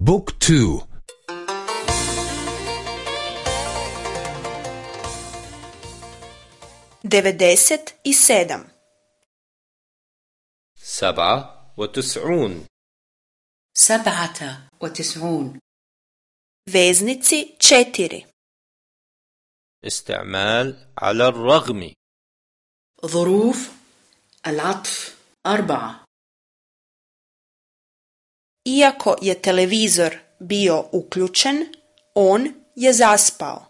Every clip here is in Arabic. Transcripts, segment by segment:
بوك تو. devedeset i sedam سبعة وتسعون. سبعة وتسعون. veznici četiri استعمال على الرغم. ظروف العطف أربعة. Iako je televizor bio uključen, on je zaspao.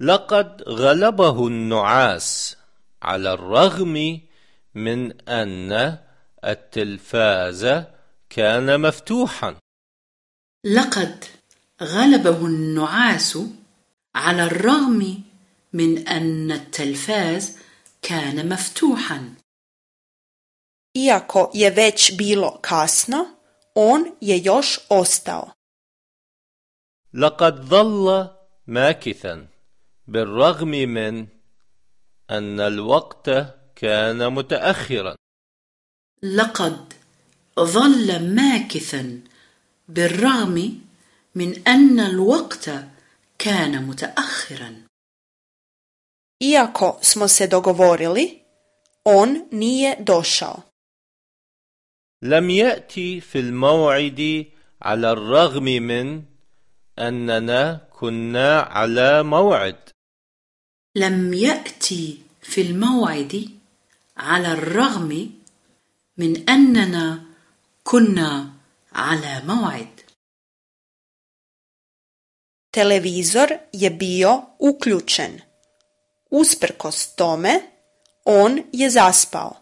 لقد غلبه النعاس على الرغم من أن التلفاز كان مفتوحا لقد غلبه النعاس على الرغم من أن التلفاز كان مفتوحا Iako je već bilo kasno, on je još ostao. لقد ظل ماكثا بالرغم من أن الوقت كان متأخرا لقد ظل ماكثا بالرغم من أن الوقت كان متأخرا Iako smo se dogovorili, on nije došao. لم يأتي في الموعد على الرغم من أننا كنا على موعد لم يأتي في الموعد على الرغم من أننا كنا على موعد Televizor je bio uključen. Usprkos tome, on je zaspao.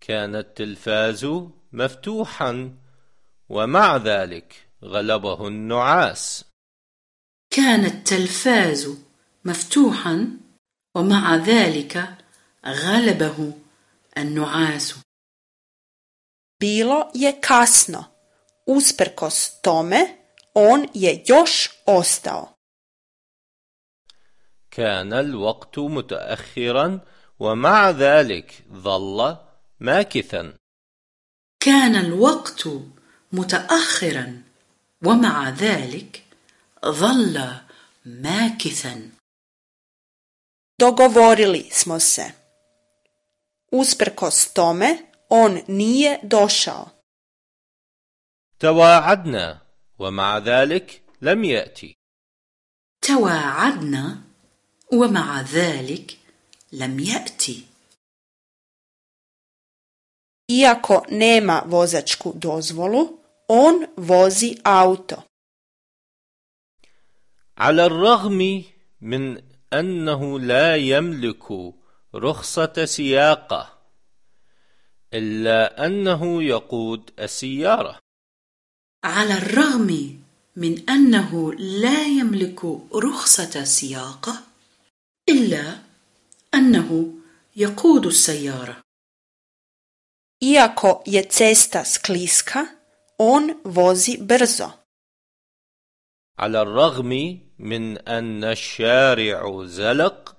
كان التلفاز مفتوحا ومع ذلك غلبه النعاس كان التلفاز مفتوحا ومع ذلك غلبه النعاس Bilo je kasno. Usprkos tome, on je još ostao. كان الوقت متأخرا ومع ذلك ظل ماكثا كان الوقت متأخرا ومع ذلك ظل ماكثا Dogovorili smo se. Usprkos tome, on nije došao. تواعدنا ومع ذلك لم يأتي تواعدنا ومع ذلك لم يأتي Iako nema vozačku dozvolu, on vozi auto. على الرغم من أنه لا يملك رخصة سياقة إلا أنه يقود السيارة على الرغم من أنه لا يملك رخصة سياقة إلا أنه يقود السيارة Iako je cesta skliska, on vozi brzo. على الرغم من أن الشارع زلق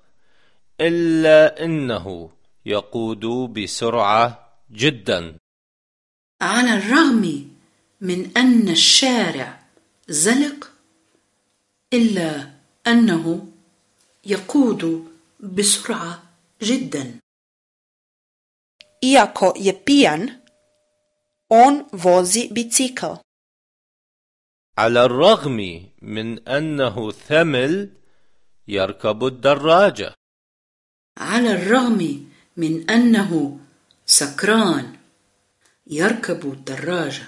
إلا أنه يقود بسرعة جدا على الرغم من أن الشارع زلق إلا أنه يقود بسرعة جدا Iako je pijan, on vozi bicikl. على الرغم من أنه ثمل يركب الدراجة على الرغم من أنه سكران يركب الدراجة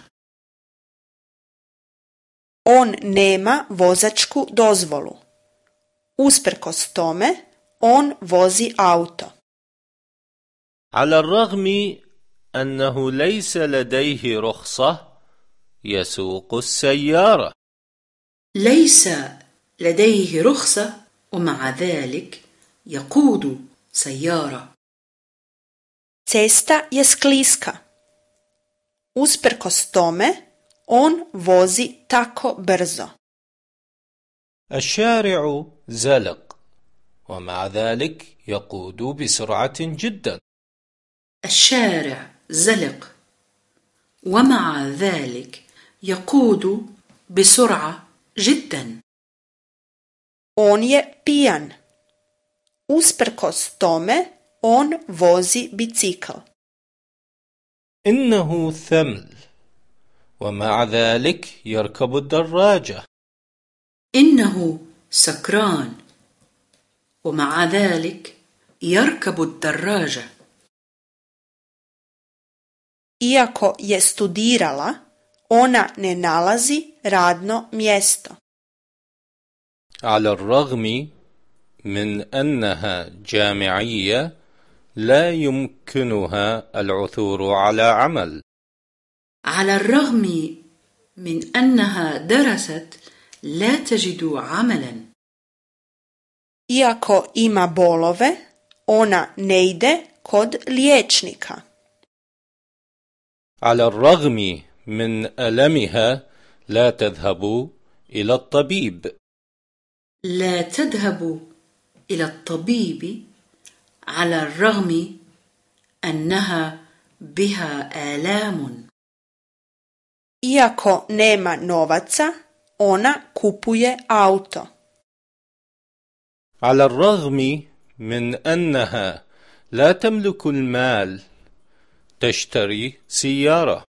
On nema vozačku dozvolu. Usprkos tome, on vozi auto. على الرغم أنه ليس لديه رخصة يسوق السيارة ليس لديه رخصة ومع ذلك يقود سيارة Cesta je skliska. Usprkos tome, on vozi tako brzo. الشارع زلق ومع ذلك يقود بسرعة جدا الشارع زلق. ومع ذلك يقود بسرعة جدا. On je pijan. Usprkos tome, on vozi bicikl. إنه ثمل. ومع ذلك يركب الدراجة. إنه سكران. ومع ذلك يركب الدراجة. Iako je studirala, ona ne nalazi radno mjesto. على الرغم من أنها جامعية لا يمكنها العثور على عمل على الرغم من أنها درست لا تجد عملا Iako ima bolove, ona ne ide kod liječnika. على الرغم من ألمها لا تذهب إلى الطبيب لا تذهب إلى الطبيب على الرغم أنها بها آلام Iako nema novaca, ona kupuje auto. على الرغم من أنها لا تملك المال تشتري سيارة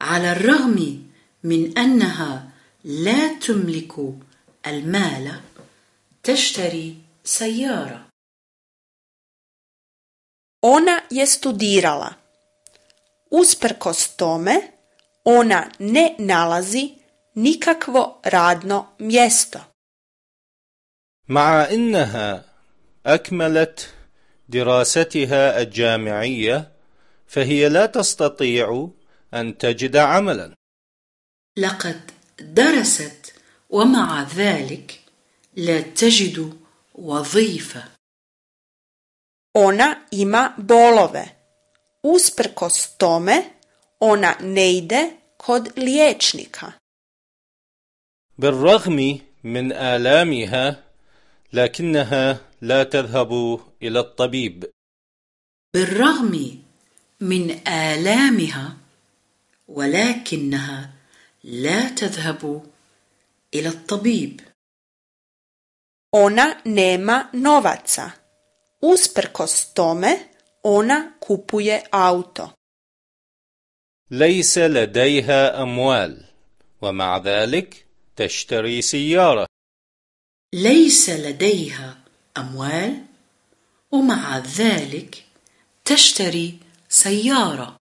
على الرغم من أنها لا تملك المال تشتري سيارة Ona je studirala. Usprkos tome, ona ne nalazi nikakvo radno mjesto. مع أنها أكملت دراستها الجامعية فهي لا تستطيع أن تجد عملا لقد درست ومع ذلك لا تجد وظيفة Ona ima bolove. Usprkos tome, ona ne ide kod liječnika. بالرغم من آلامها لكنها لا تذهب إلى الطبيب بالرغم من آلامها ولكنها لا تذهب إلى الطبيب Ona nema novaca. Usprkos tome, ona kupuje auto. ليس لديها أموال ومع ذلك تشتري سيارة ليس لديها أموال ومع ذلك تشتري سيارة.